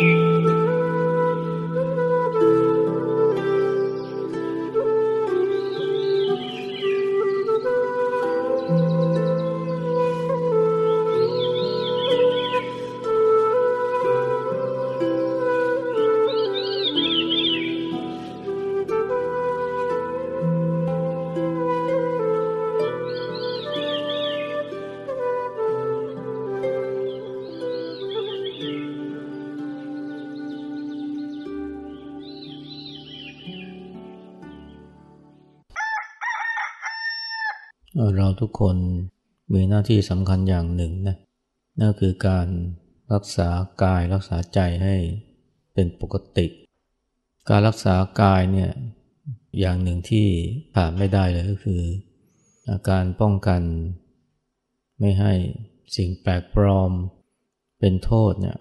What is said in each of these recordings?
เกคนมีหน้าที่สำคัญอย่างหนึ่งนะนั่นคือการรักษากายรักษาใจให้เป็นปกติ การรักษากายเนี่ยอย่างหนึ่งที่ผ่านไม่ได้เลยก็คือ อาการป้องกัน ไม่ให้สิ่งแปลกปลอมเป็นโทษเนี่ย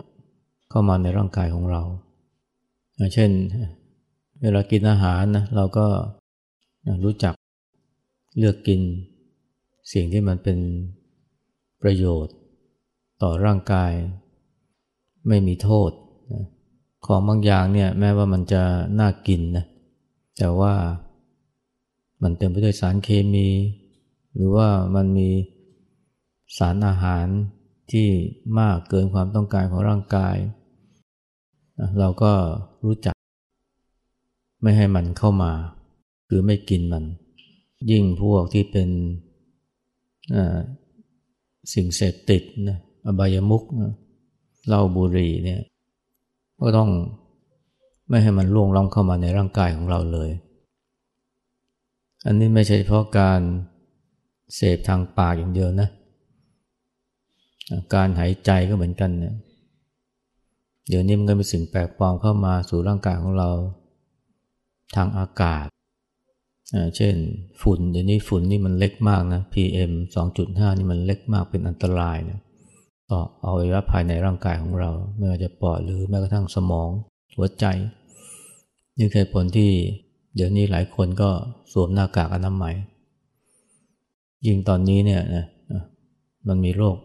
เข้ามาในร่างกายของเราเช่น เวลากินอาหารนะเราก็รู้จักเลือกกิน สิ่งที่มันเป็นประโยชน์ ต่อร่างกาย ไม่มีโทษนะของบางอย่างเนี่ยแม้ว่ามันจะน่ากินนะแต่ว่ามันเต็มไปด้วยสารเคมี หรือว่ามันมีสารอาหารที่มากเกินความต้องการของร่างกาย เราก็รู้จัก ไม่ให้มันเข้ามาหรือไม่กินมัน ยิ่งพวกที่เป็น สิ่งเสพติดนะอบายมุกนะเหล้าบุหรี่เนี่ยก็ต้องไม่ให้มันล่วงล้ำเข้ามาในร่างกายของเราเลย อันนี้ไม่ใช่เฉพาะการเสพทางปากอย่างเดียวนะ การหายใจก็เหมือนกันเนี่ยเดี๋ยวนี้มันก็มีสิ่งแปลกปลอมเข้ามาสู่ร่างกายของเรา ทางอากาศ เช่นฝุ่นเดี๋ยวนี้ฝุ่นนี่มันเล็กมากนะ PM 2.5 นี่มันเล็กมากเป็นอันตรายนะต่ออวัยวะภายในร่างกายของเรา ไม่ว่าจะปอดหรือแม้กระทั่งสมองหัวใจ นี่คือผลที่เดี๋ยวนี้หลายคนก็สวมหน้ากากอนามัย ยิ่งตอนนี้เนี่ยนะมันมีโรค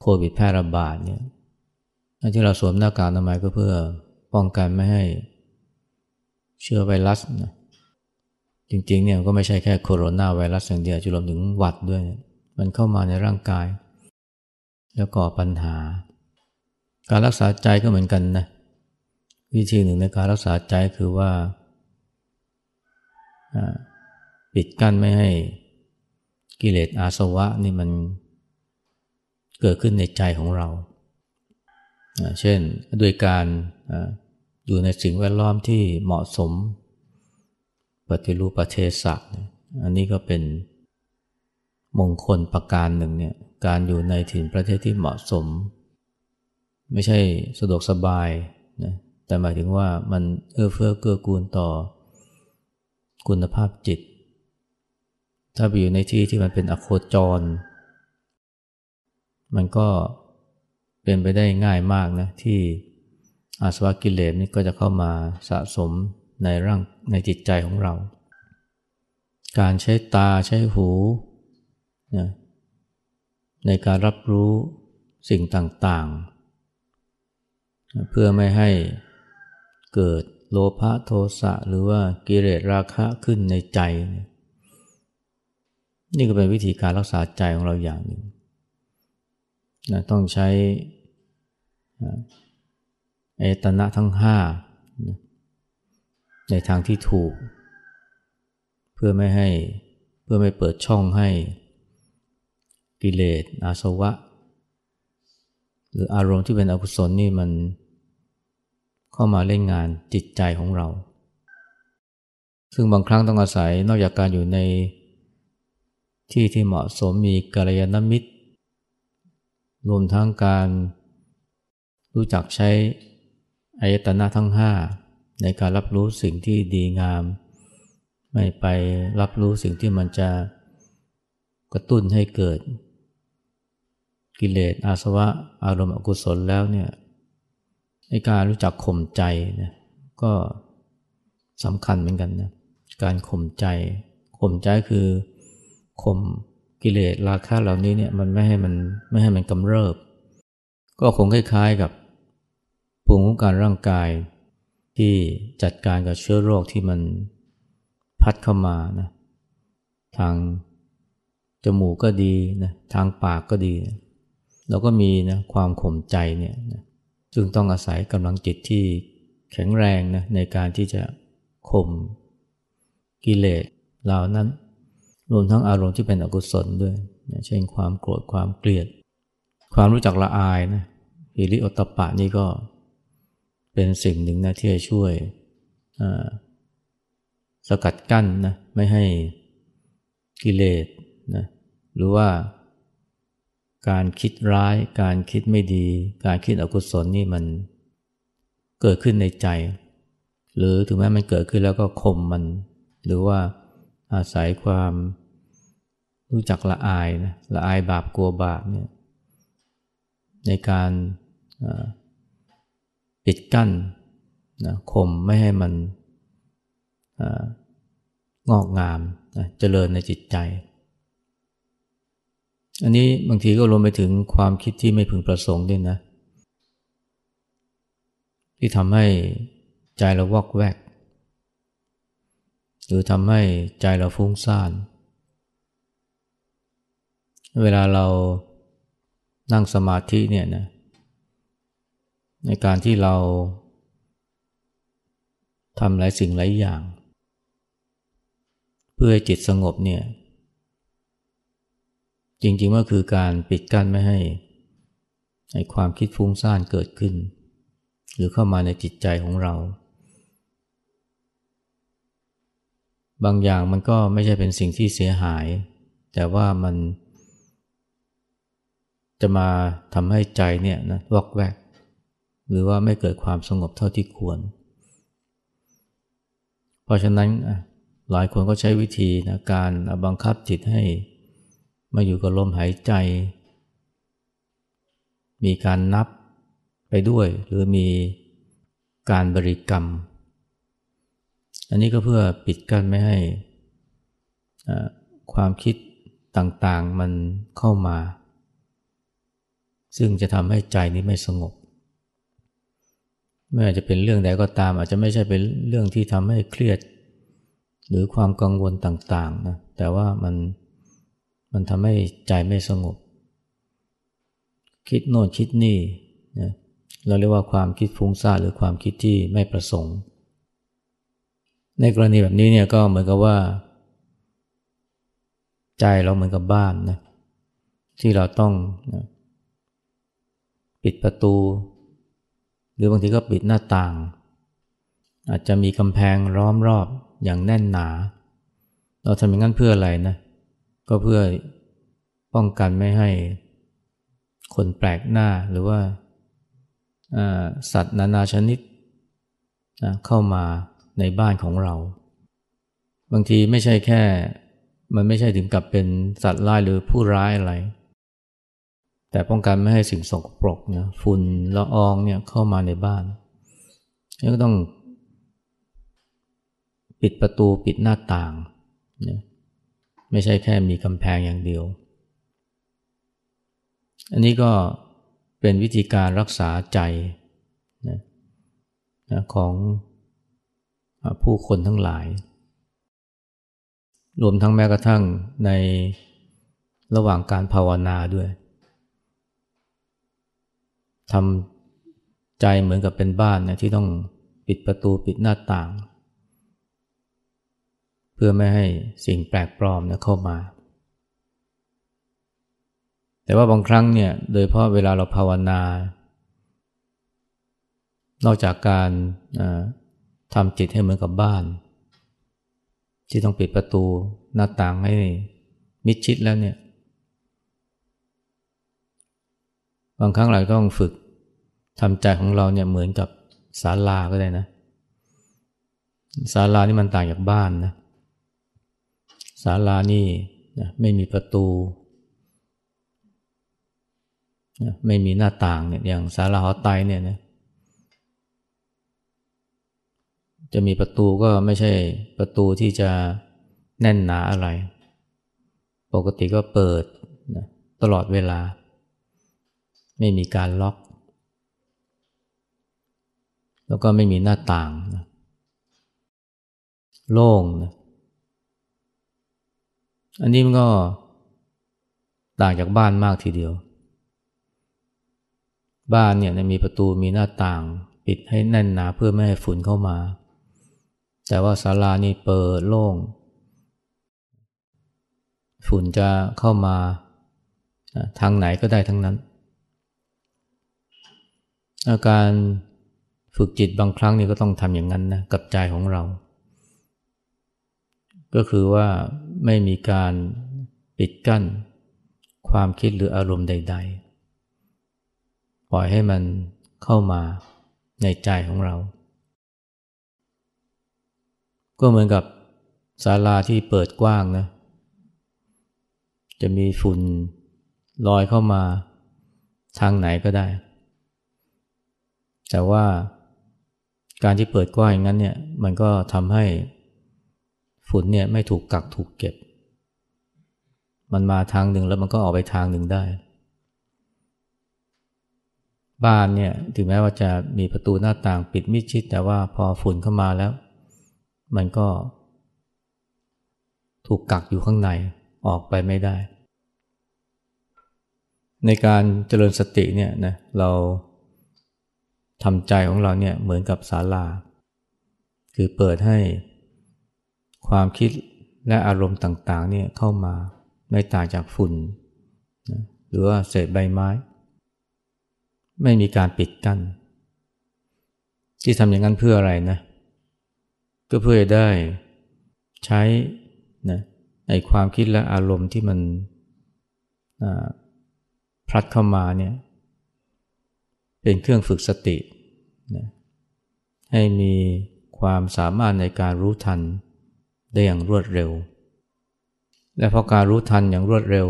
โควิดแพร่ระบาดเนี่ยที่เราสวมหน้ากากอนามัยก็เพื่อป้องกันไม่ให้เชื้อไวรัสนะ จริงๆเนี่ยก็ไม่ใช่แค่โคโรนาไวรัสอย่างเดียวจุรวมถึงหวัดด้วย มันเข้ามาในร่างกาย แล้วก่อปัญหา การรักษาใจก็เหมือนกันนะวิธีหนึ่งในการรักษาใจคือว่าปิดกั้นไม่ให้กิเลสอาสวะนี่มันเกิดขึ้นในใจของเรา เช่นด้วยการอยู่ในสิ่งแวดล้อมที่เหมาะสม ปฏิรูปประเทศะอันนี้ก็เป็นมงคลประการหนึ่งเนี่ยการอยู่ในถิ่นประเทศที่เหมาะสม ไม่ใช่สะดวกสบายนะแต่หมายถึงว่ามันเอื้อเฟื้อเกื้อกูลต่อคุณภาพจิต ถ้าไปอยู่ในที่ที่มันเป็นอโคจร มันก็เป็นไปได้ง่ายมากนะที่อาสวะกิเลสนี่ก็จะเข้ามาสะสม ในร่างในจิตใจของเรา การใช้ตาใช้หูนะในการรับรู้สิ่งต่างๆ เพื่อไม่ให้เกิดโลภะโทสะหรือว่ากิเลสราคะขึ้นในใจ นี่ก็เป็นวิธีการรักษาใจของเราอย่างหนึ่งนะต้องใช้เอตนะทั้งห้า ในทางที่ถูก เพื่อไม่ให้เพื่อไม่เปิดช่องให้กิเลสอาสวะ หรืออารมณ์ที่เป็นอกุศลนี่มันเข้ามาเล่นงานจิตใจของเรา ซึ่งบางครั้งต้องอาศัยนอกจากการอยู่ในที่ที่เหมาะสมมีกัลยาณมิตร รวมทั้งการรู้จักใช้อายตนะทั้งห้า ในการรับรู้สิ่งที่ดีงาม ไม่ไปรับรู้สิ่งที่มันจะกระตุ้นให้เกิด กิเลสอาสวะ อารมณ์อกุศลแล้วเนี่ยในการรู้จักข่มใจนะก็สำคัญเหมือนกันนะการข่มใจข่มใจคือข่มกิเลสราคะเหล่านี้เนี่ยมันไม่ให้มันไม่ให้มันกำเริบ ก็คงคล้ายๆกับภูมิคุ้มกันร่างกาย ที่จัดการกับเชื้อโรคที่มันพัดเข้ามานะทางจมูกก็ดีนะทางปากก็ดีเราก็มีนะความข่มใจเนี่ยนะซึ่งต้องอาศัยกำลังจิตที่แข็งแรงนะในการที่จะข่มกิเลสเหล่านั้น รวมทั้งอารมณ์ที่เป็นอกุศลด้วยนะเช่นความโกรธความเกลียด ความรู้จักละอายนะฮิริโอตปะนี่ก็ เป็นสิ่งหนึ่งนะที่จะช่วยสกัดกั้นนะไม่ให้กิเลสนะหรือว่าการคิดร้าย การคิดไม่ดี การคิดอกุศลนี่มันเกิดขึ้นในใจ หรือถึงแม้มันเกิดขึ้นแล้วก็ข่มมัน หรือว่าอาศัยความรู้จักละอายนะละอายบาปกลัวบาปเนี่ยในการ ปิดกั้นนะข่มไม่ให้มันงอกงามนะเจริญในจิตใจ อันนี้บางทีก็รวมไปถึงความคิดที่ไม่พึงประสงค์ด้วยนะ ที่ทำให้ใจเราวอกแวก หรือทำให้ใจเราฟุ้งซ่าน เวลาเรานั่งสมาธิเนี่ยนะ ในการที่เราทำหลายสิ่งหลายอย่าง เพื่อให้จิตสงบเนี่ย จริงๆก็คือการปิดกั้นไม่ให้ให้ความคิดฟุ้งซ่านเกิดขึ้น หรือเข้ามาในจิตใจของเรา บางอย่างมันก็ไม่ใช่เป็นสิ่งที่เสียหาย แต่ว่ามันจะมาทำให้ใจเนี่ยนะวอกแวก หรือว่าไม่เกิดความสงบเท่าที่ควร เพราะฉะนั้นหลายคนก็ใช้วิธีนะการบังคับจิตให้มาอยู่กับลมหายใจ มีการนับไปด้วย หรือมีการบริกรรม อันนี้ก็เพื่อปิดกั้นไม่ให้ความคิดต่างๆมันเข้ามา ซึ่งจะทำให้ใจนี้ไม่สงบ ไม่อาจจะเป็นเรื่องใดก็ตาม อาจจะไม่ใช่เป็นเรื่องที่ทำให้เครียด หรือความกังวลต่างๆนะแต่ว่ามันมันทำให้ใจไม่สงบ คิดโน่นคิดนี่นะเราเรียกว่าความคิดฟุ้งซ่านหรือความคิดที่ไม่ประสงค์ ในกรณีแบบนี้เนี่ยก็เหมือนกับว่า ใจเราเหมือนกับบ้านนะที่เราต้องนะปิดประตู หรือบางทีก็ปิดหน้าต่าง อาจจะมีกำแพงล้อมรอบอย่างแน่นหนา เราทำอย่างนั้นเพื่ออะไรนะ ก็เพื่อป้องกันไม่ให้คนแปลกหน้าหรือว่าสัตว์นานาชนิดเข้ามาในบ้านของเรา บางทีไม่ใช่แค่ มันไม่ใช่ถึงกับเป็นสัตว์ร้ายหรือผู้ร้ายอะไร แต่ป้องกันไม่ให้สิ่งสกปรกนะฝุ่นละอองเนี่ยเข้ามาในบ้านก็ต้อง ปิดประตูปิดหน้าต่างนะไม่ใช่แค่มีกำแพงอย่างเดียว อันนี้ก็เป็นวิธีการรักษาใจนะนะของผู้คนทั้งหลาย รวมทั้งแม้กระทั่งในระหว่างการภาวนาด้วย ทำใจเหมือนกับเป็นบ้านนะที่ต้องปิดประตูปิดหน้าต่าง เพื่อไม่ให้สิ่งแปลกปลอมนะเข้ามา แต่ว่าบางครั้งเนี่ยโดยเพราะเวลาเราภาวนา นอกจากการทำจิตให้เหมือนกับบ้าน ที่ต้องปิดประตูหน้าต่างให้มิดชิดแล้วเนี่ย บางครั้งเราต้องฝึกทำใจของเราเนี่ยเหมือนกับศาลาก็ได้นะศาลานี่มันต่างจากบ้านนะศาลานี่นะไม่มีประตูนะไม่มีหน้าต่างเนี่ยอย่างศาลาหอไตเนี่ยนะจะมีประตูก็ไม่ใช่ประตูที่จะแน่นหนาอะไร ปกติก็เปิดนะตลอดเวลา ไม่มีการล็อก แล้วก็ไม่มีหน้าต่างนะโล่งนะอันนี้มันก็ต่างจากบ้านมากทีเดียว บ้านเนี่ยมีประตูมีหน้าต่าง ปิดให้แน่นหนาเพื่อไม่ให้ฝุ่นเข้ามา แต่ว่าศาลานี่เปิดโล่ง ฝุ่นจะเข้ามาทางไหนก็ได้ทั้งนั้น อาการฝึกจิตบางครั้งนี่ก็ต้องทำอย่างนั้นนะกับใจของเรา ก็คือว่าไม่มีการปิดกั้น ความคิดหรืออารมณ์ใด ๆ ปล่อยให้มันเข้ามาในใจของเรา ก็เหมือนกับศาลาที่เปิดกว้างนะ จะมีฝุ่นลอยเข้ามาทางไหนก็ได้ แต่ว่าการที่เปิดกว้างอย่างนั้นเนี่ยมันก็ทำให้ฝุ่นเนี่ยไม่ถูกกักถูกเก็บ มันมาทางหนึ่งแล้วมันก็ออกไปทางหนึ่งได้ บ้านเนี่ยถึงแม้ว่าจะมีประตูหน้าต่างปิดมิดชิด แต่ว่าพอฝุ่นเข้ามาแล้ว มันก็ ถูกกักอยู่ข้างในออกไปไม่ได้ ในการเจริญสติเนี่ยนะเรา ทำใจของเราเนี่ยเหมือนกับศาลา คือเปิดให้ความคิดและอารมณ์ต่างๆเนี่ยเข้ามาไม่ต่างจากฝุ่นนะหรือว่าเศษใบไม้ ไม่มีการปิดกัน้นที่ทำอย่างนั้นเพื่ออะไรนะ ก็เพื่อได้ใช้นะในความคิดและอารมณ์ที่มันพลัดเข้ามาเนี่ย เป็นเครื่องฝึกสตินะให้มีความสามารถในการรู้ทันได้อย่างรวดเร็ว และพราะการรู้ทันอย่างรวดเร็ว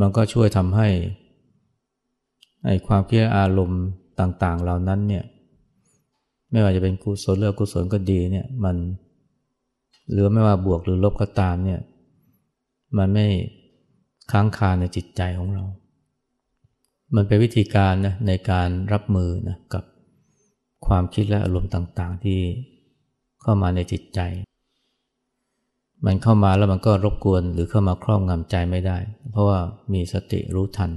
มันก็ช่วยทำให้ไอความคิดอารมณ์ต่าง ๆ เหล่านั้นเนี่ยไม่ว่าจะเป็นกุศลหรืออกุศลก็ดีเนี่ยมันหรือไม่ว่าบวกหรือลบก็ตามเนี่ยมันไม่ค้างคาในจิตใจของเรา มันเป็นวิธีการนะในการรับมือนะกับความคิดและอารมณ์ต่างๆ ที่เข้ามาในจิตใจ มันเข้ามาแล้วมันก็รบกวนหรือเข้ามาครอบงำใจไม่ได้ เพราะว่ามีสติรู้ทัน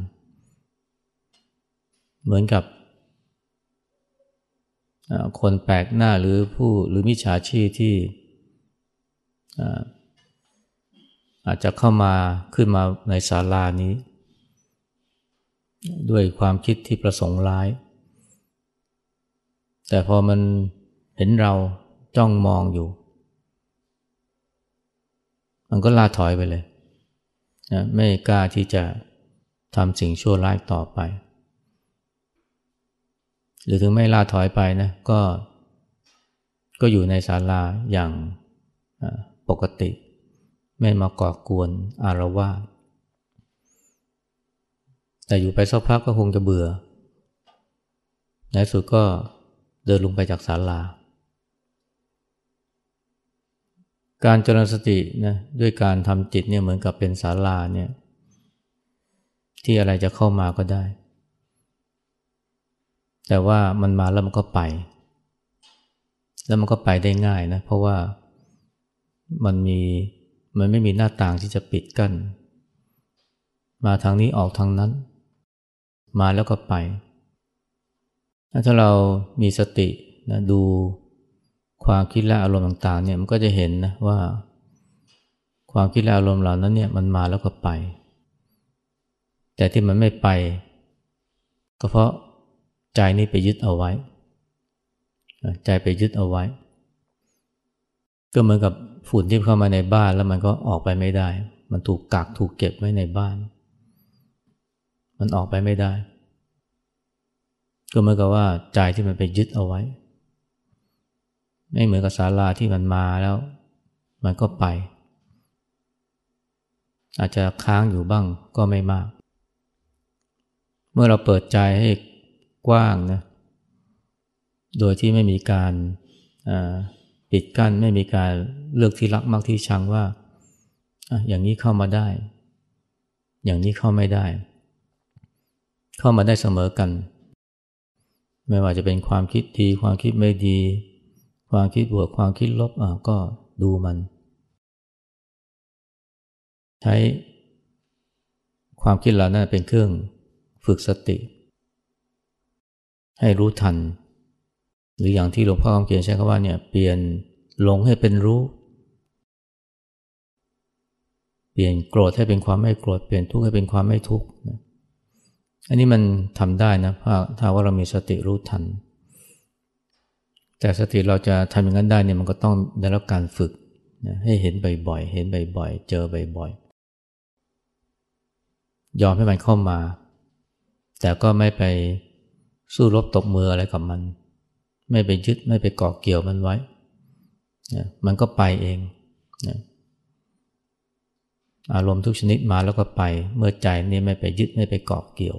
เหมือนกับคนแปลกหน้าหรือผู้หรือมิจฉาชีพที่อาจจะเข้ามาขึ้นมาในศาลานี้ ด้วยความคิดที่ประสงค์ร้าย แต่พอมันเห็นเราจ้องมองอยู่ มันก็ลาถอยไปเลยนะไม่กล้าที่จะทำสิ่งชั่วร้ายต่อไป หรือถึงไม่ลาถอยไปนะก็ ก็อยู่ในศาลาอย่างปกติ ไม่มาก่อกวนอารวาส แต่อยู่ไปสักพักก็คงจะเบื่อในสุดก็เดินลงไปจากศาลา การเจริญสตินะด้วยการทำจิตเนี่ยเหมือนกับเป็นศาลาเนี่ยที่อะไรจะเข้ามาก็ได้ แต่ว่ามันมาแล้วมันก็ไป แล้วมันก็ไปได้ง่ายนะ เพราะว่ามันมีมันไม่มีหน้าต่างที่จะปิดกัน้น มาทางนี้ออกทางนั้น มาแล้วก็ไป ถ้าเรามีสตินะดูความคิดและอารมณ์ต่างๆเนี่ยมันก็จะเห็นนะว่า ความคิดและอารมณ์เหล่านั้นเนี่ยมันมาแล้วก็ไป แต่ที่มันไม่ไป ก็เพราะใจนี่ไปยึดเอาไว้ ใจไปยึดเอาไว้ ก็เหมือนกับฝุ่นที่เข้ามาในบ้านแล้วมันก็ออกไปไม่ได้ มันถูกกักถูกเก็บไว้ในบ้าน มันออกไปไม่ได้ ก็เหมือนกับว่าใจที่มันไปยึดเอาไว้ ไม่เหมือนกับศาลาที่มันมาแล้ว มันก็ไป อาจจะค้างอยู่บ้างก็ไม่มาก เมื่อเราเปิดใจให้กว้างนะโดยที่ไม่มีการปิดกั้นไม่มีการเลือกที่รักมากที่ชังว่า อย่างนี้เข้ามาได้ อย่างนี้เข้าไม่ได้ เข้ามาได้เสมอกัน ไม่ว่าจะเป็นความคิดดี ความคิดไม่ดี ความคิดบวกความคิดลบอะก็ดูมัน ใช้ความคิดเหล่านั้นเป็นเครื่องฝึกสติ ให้รู้ทัน หรืออย่างที่หลวงพ่อคำเขียนใช้คำว่าเนี่ยเปลี่ยนหลงให้เป็นรู้ เปลี่ยนโกรธให้เป็นความไม่โกรธเปลี่ยนทุกข์ให้เป็นความไม่ทุกข์ อันนี้มันทำได้นะถ้าว่าเรามีสติรู้ทัน แต่สติเราจะทำอย่างนั้นได้เนี่ยมันก็ต้องได้รับการฝึกนะให้เห็นบ่อยๆ เห็นบ่อยๆ เจอบ่อยๆ ยอมให้มันเข้ามา แต่ก็ไม่ไปสู้รบตบมืออะไรกับมัน ไม่ไปยึดไม่ไปเกาะเกี่ยวมันไว้นะมันก็ไปเองนะอารมณ์ทุกชนิดมาแล้วก็ไป เมื่อใจนี่ไม่ไปยึดไม่ไปเกาะเกี่ยว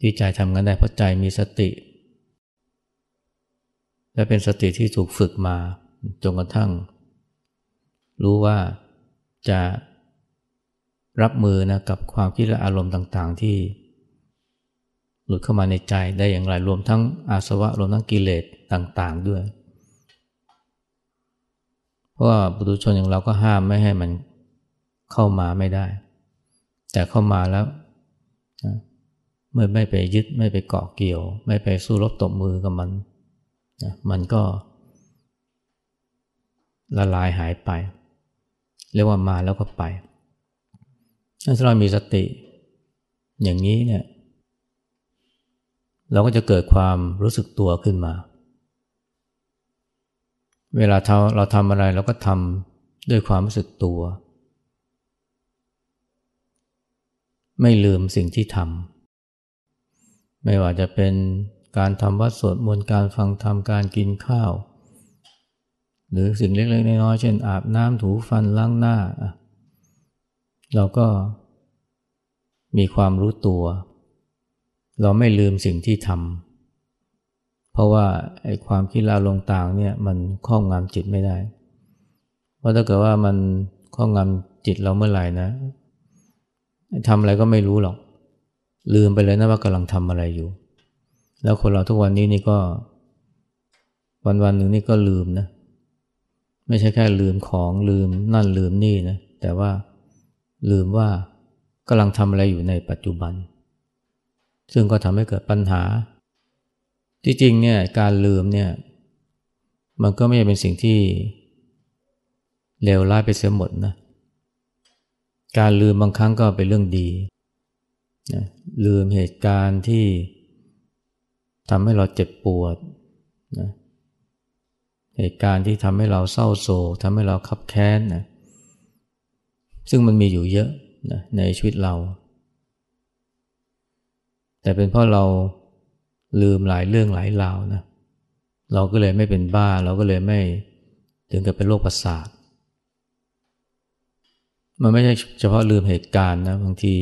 ที่ใจทำงานได้เพราะใจมีสติ และเป็นสติที่ถูกฝึกมาจนกระทั่ง รู้ว่าจะรับมือนะกับความคิดและอารมณ์ต่างๆ ที่ หลุดเข้ามาในใจได้อย่างไรรวมทั้งอาสวะรวมทั้งกิเลสต่างๆด้วย เพราะว่าปุถุชนอย่างเราก็ห้ามไม่ให้มันเข้ามาไม่ได้ แต่เข้ามาแล้ว เมื่อไม่ไปยึดไม่ไปเกาะเกี่ยว ไม่ไปสู้รบตบมือกับมันนะมันก็ ละลายหายไป เรียกว่ามาแล้วก็ไปถ้าเรามีสติ อย่างนี้เนี่ย เราก็จะเกิดความรู้สึกตัวขึ้นมา เวลาเราทำอะไรเราก็ทำด้วยความรู้สึกตัว ไม่ลืมสิ่งที่ทำ ไม่ว่าจะเป็นการทำวัดสวดมนต์การฟังธรรมการกินข้าว หรือสิ่งเล็กๆน้อยๆเช่นอาบน้ำถูฟันล้างหน้า เราก็มีความรู้ตัว เราไม่ลืมสิ่งที่ทำเพราะว่าไอ้ความคิดลาลงต่างเนี่ยมันครอบงำจิตไม่ได้ เพราะถ้าเกิดว่ามันครอบงำจิตเราเมื่อไหร่นะทำอะไรก็ไม่รู้หรอก ลืมไปเลยนะว่ากำลังทำอะไรอยู่ แล้วคนเราทุกวันนี้นี่ก็วันวันหนึ่งนี่ก็ลืมนะ ไม่ใช่แค่ลืมของลืมนั่นลืมนี่นะ แต่ว่าลืมว่ากำลังทำอะไรอยู่ในปัจจุบัน ซึ่งก็ทำให้เกิดปัญหา ที่จริงเนี่ยการลืมเนี่ย มันก็ไม่ใช่เป็นสิ่งที่เลวร้ายไปเสียหมดนะ การลืมบางครั้งก็เป็นเรื่องดี นะลืมเหตุการณ์ที่ทำให้เราเจ็บปวดนะเหตุการณ์ที่ทำให้เราเศร้าโศกทำให้เราขับแค้นนะซึ่งมันมีอยู่เยอะนะในชีวิตเรา แต่เป็นเพราะเราลืมหลายเรื่องหลายราวนะเราก็เลยไม่เป็นบ้า เราก็เลยไม่ถึงกับเป็นโรคประสาท มันไม่ใช่เฉพาะลืมเหตุการณ์นะบางที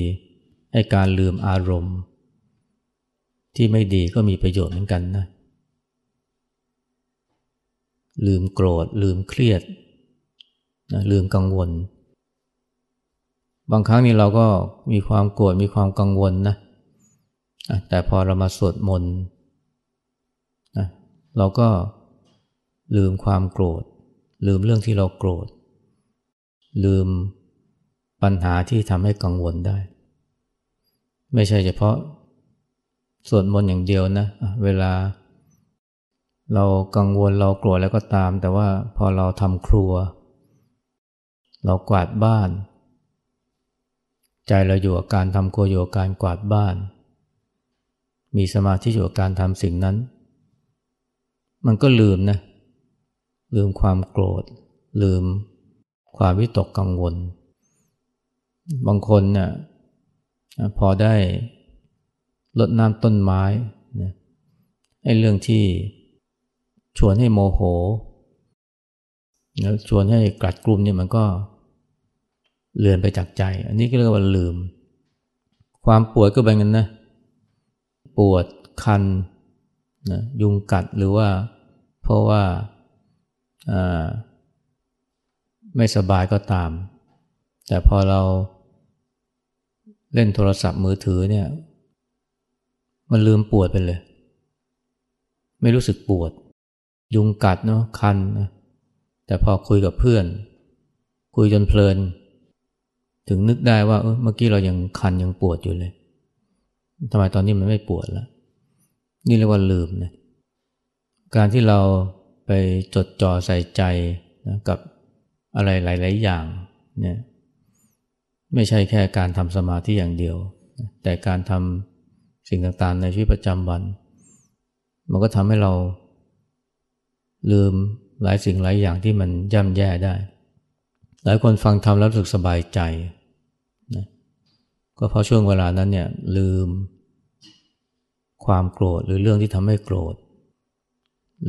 ให้การลืมอารมณ์ ที่ไม่ดีก็มีประโยชน์เหมือนกันนะ ลืมโกรธ ลืมเครียดนะลืมกังวล บางครั้งนี่เราก็มีความโกรธมีความกังวลนะ แต่พอเรามาสวดมนต์นะเราก็ลืมความโกรธ ลืมเรื่องที่เราโกรธ ลืมปัญหาที่ทำให้กังวลได้ ไม่ใช่เฉพาะสวดมนต์อย่างเดียวนะ เวลา เรากังวลเรากลัวแล้วก็ตาม แต่ว่าพอเราทำครัว เรากวาดบ้าน ใจเราอยู่กับการทำครัวอยู่กับการกวาดบ้าน มีสมาธิอยู่กับการทำสิ่งนั้น มันก็ลืมนะ ลืมความโกรธ ลืมความวิตกกังวล บางคนเนี่ย พอได้ลดน้ำต้นไม้นะไอ้เรื่องที่ชวนให้โมโหแล้วชวนให้กัดกลุ่มเนี่ยมันก็เลือนไปจากใจ อันนี้ก็เรียกว่าลืม ความปวดก็เป็นกันนะ ปวดคันนะยุงกัดหรือว่าเพราะว่าไม่สบายก็ตาม แต่พอเรา เล่นโทรศัพท์มือถือเนี่ย มันลืมปวดไปเลย ไม่รู้สึกปวด ยุงกัดเนาะคันนะแต่พอคุยกับเพื่อน คุยจนเพลิน ถึงนึกได้ว่าเเมื่อกี้เรายังคันยังปวดอยู่เลยทำไมตอนนี้มันไม่ปวดแล้ว นี่เรียกว่าลืมนะการที่เราไปจดจ่อใส่ใจนะกับอะไรหลาย ๆ อย่างเนี่ย ไม่ใช่แค่การทำสมาธิอย่างเดียว แต่การทำสิ่งต่างๆ ในชีวิตประจำวัน มันก็ทำให้เราลืมหลายสิ่งหลายอย่างที่มันย่ำแย่ได้ หลายคนฟังทำแล้วรู้สึกสบายใจนะก็เพราะช่วงเวลานั้นเนี่ยลืมความโกรธหรือเรื่องที่ทำให้โกรธ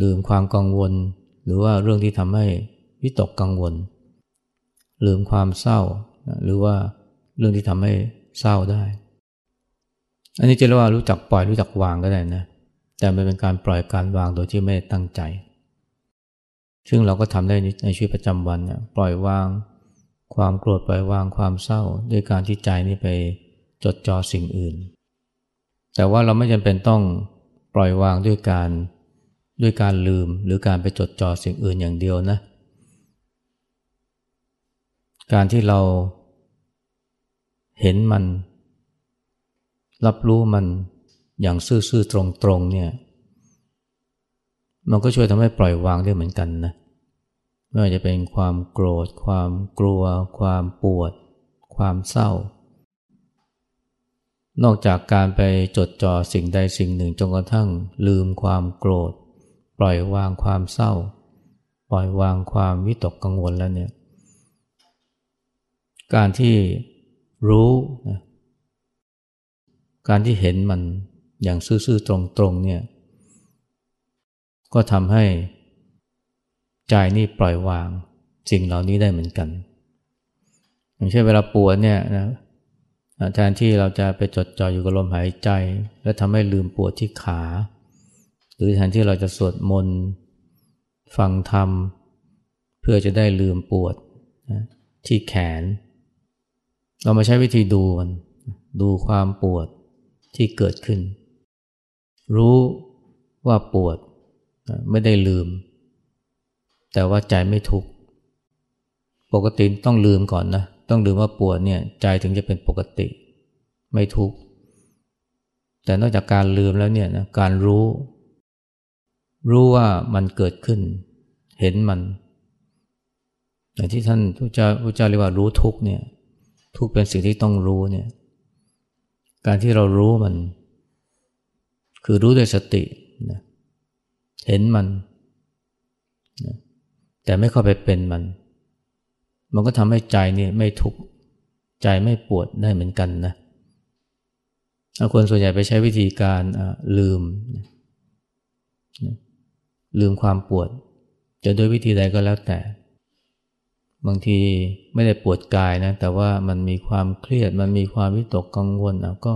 ลืมความกังวล หรือว่าเรื่องที่ทำให้วิตกกังวล ลืมความเศร้า หรือว่าเรื่องที่ทำให้เศร้าได้ อันนี้จะเรียกว่ารู้จักปล่อยรู้จักวางก็ได้นะ แต่มันเป็นการปล่อยการวางโดยที่ไม่ตั้งใจ ซึ่งเราก็ทำได้ในชีวิตประจำวันเนี่ยปล่อยวางความโกรธปล่อยวางความเศร้า ด้วยการที่ใจนี่ไปจดจ่อสิ่งอื่น แต่ว่าเราไม่จำเป็นต้องปล่อยวางด้วยการด้วยการลืมหรือการไปจดจ่อสิ่งอื่นอย่างเดียวนะ การที่เรา เห็นมัน รับรู้มันอย่างซื่อๆตรงๆเนี่ยมันก็ช่วยทำให้ปล่อยวางได้เหมือนกันนะไม่ว่าจะเป็นความโกรธ ความกลัว ความปวด ความเศร้า นอกจากการไปจดจ่อสิ่งใดสิ่งหนึ่งจนกระทั่งลืมความโกรธ ปล่อยวางความเศร้า ปล่อยวางความวิตกกังวลแล้วเนี่ย การที่ รู้นะการที่เห็นมันอย่างซื่อๆตรงๆเนี่ย ก็ทำให้ใจนี่ปล่อยวางสิ่งเหล่านี้ได้เหมือนกัน อย่างเช่นเวลาปวดเนี่ยนะแทนที่เราจะไปจดจ่ออยู่กับลมหายใจ แล้วทำให้ลืมปวดที่ขา หรือแทนที่เราจะสวดมนต์ฟังธรรม เพื่อจะได้ลืมปวดที่แขน เรามาใช้วิธีดูมัน ดูความปวดที่เกิดขึ้น รู้ว่าปวดไม่ได้ลืม แต่ว่าใจไม่ทุกข์ปกติต้องลืมก่อนนะ ต้องลืมว่าปวดเนี่ยใจถึงจะเป็นปกติ ไม่ทุกข์แต่นอกจากการลืมแล้วเนี่ยนะการรู้ รู้ว่ามันเกิดขึ้น เห็นมันอย่างที่ท่านพระเจ้าพระเจ้าเรียกว่ารู้ทุกเนี่ย ทุกเป็นสิ่งที่ต้องรู้เนี่ย การที่เรารู้มัน คือรู้ด้วยสตินะเห็นมันนะแต่ไม่เข้าไปเป็นมัน มันก็ทำให้ใจนี่ไม่ทุกข์ใจไม่ปวดได้เหมือนกันนะคนส่วนใหญ่ไปใช้วิธีการลืมลืมความปวด จะด้วยวิธีใดก็แล้วแต่ บางทีไม่ได้ปวดกายนะ แต่ว่ามันมีความเครียด มันมีความวิตกกังวลนะก็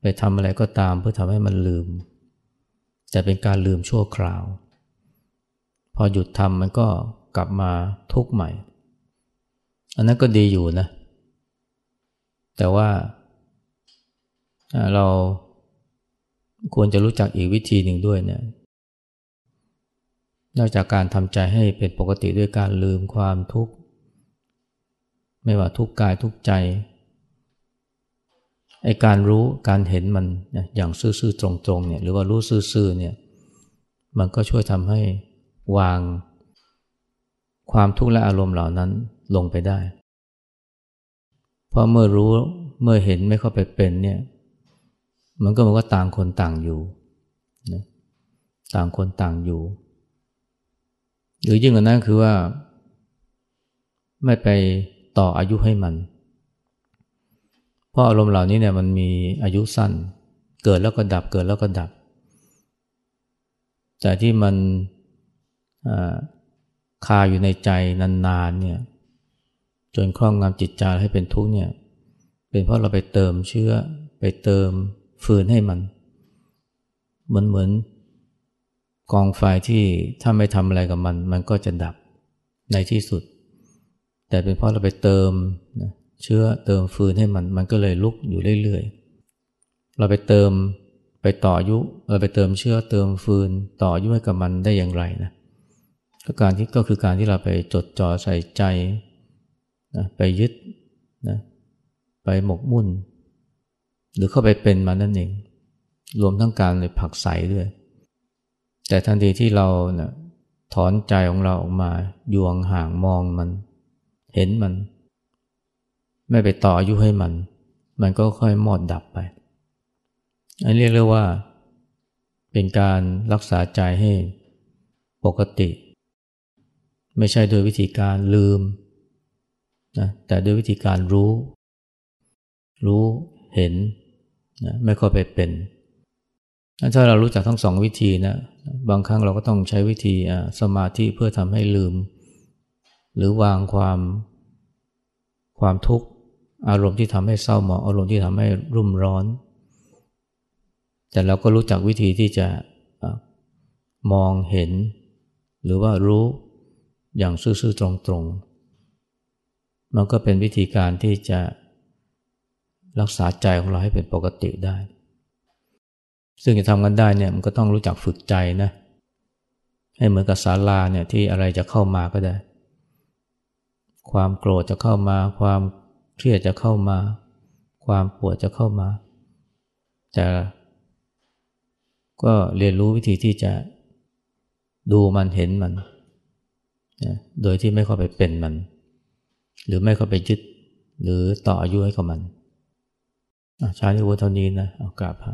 ไปทำอะไรก็ตามเพื่อทำให้มันลืม แต่เป็นการลืมชั่วคราว พอหยุดทำมันก็กลับมาทุกข์ใหม่ อันนั้นก็ดีอยู่นะ แต่ว่าเราควรจะรู้จักอีกวิธีหนึ่งด้วยเนี่ยนอกจากการทำใจให้เป็นปกติด้วยการลืมความทุกข์ ไม่ว่าทุกกายทุกใจไอการรู้การเห็นมันอย่างซื่อๆตรงๆเนี่ยหรือว่ารู้ซื่อๆเนี่ยมันก็ช่วยทำให้วางความทุกข์และอารมณ์เหล่านั้นลงไปได้ เพราะเมื่อรู้เมื่อเห็นไม่เข้าไปเป็นเนี่ยมันก็มือนว่าต่างคนต่างอยู่นะต่างคนต่างอยู่ หรือยิ่งกว่านั้นคือว่า ไม่ไป ต่ออายุให้มัน เพราะอารมณ์เหล่านี้เนี่ยมันมีอายุสั้น เกิดแล้วก็ดับเกิดแล้วก็ดับ แต่ที่มันคาอยู่ในใจนานๆเนี่ยจนครอบงำจิตใจให้เป็นทุกข์เนี่ยเป็นเพราะเราไปเติมเชื้อไปเติมฟืนให้มันเหมือนเหมือนกองไฟที่ถ้าไม่ทำอะไรกับมัน มันก็จะดับในที่สุด แต่เป็นเพราะเราไปเติมเชื้อเติมฟืนให้มัน มันก็เลยลุกอยู่เรื่อยๆ เราไปเติมไปต่อยุเออไปเติมเชื้อเติมฟืนต่อยุให้กับมันได้อย่างไรนะก็การที่ก็คือการที่เราไปจดจ่อใส่ใจนะไปยึดนะไปหมกมุ่น หรือเข้าไปเป็นมันนั่นเองรวมทั้งการเลยผักใสด้วย แต่ทันทีที่เรานะถอนใจของเราออกมายวงห่างมองมัน เห็นมัน ไม่ไปต่ออายุให้มัน มันก็ค่อยมอดดับไป อันนี้เรียกว่า เป็นการรักษาใจให้ปกติ ไม่ใช่โดยวิธีการลืมนะแต่ด้วยวิธีการรู้ รู้เห็นนะไม่ค่อยไปเป็นถ้าเรารู้จักทั้งสองวิธีนะบางครั้งเราก็ต้องใช้วิธีสมาธิเพื่อทำให้ลืม หรือวางความความทุกข์อารมณ์ที่ทำให้เศร้าหมองอารมณ์ที่ทำให้รุ่มร้อน แต่เราก็รู้จักวิธีที่จะมองเห็น หรือว่ารู้อย่างซื่อๆตรงๆ มันก็เป็นวิธีการที่จะรักษาใจของเราให้เป็นปกติได้ ซึ่งจะทำกันได้เนี่ยมันก็ต้องรู้จักฝึกใจนะ ให้เหมือนกับศาลาเนี่ยที่อะไรจะเข้ามาก็ได้ ความโกรธจะเข้ามา ความเครียดจะเข้ามา ความปวดจะเข้ามา แต่ก็เรียนรู้วิธีที่จะดูมันเห็นมันนะโดยที่ไม่เข้าไปเป็นมัน หรือไม่เข้าไปยึด หรือต่ออายุให้กับมันชาติวุฒเท่านี้นะเอากราบพระ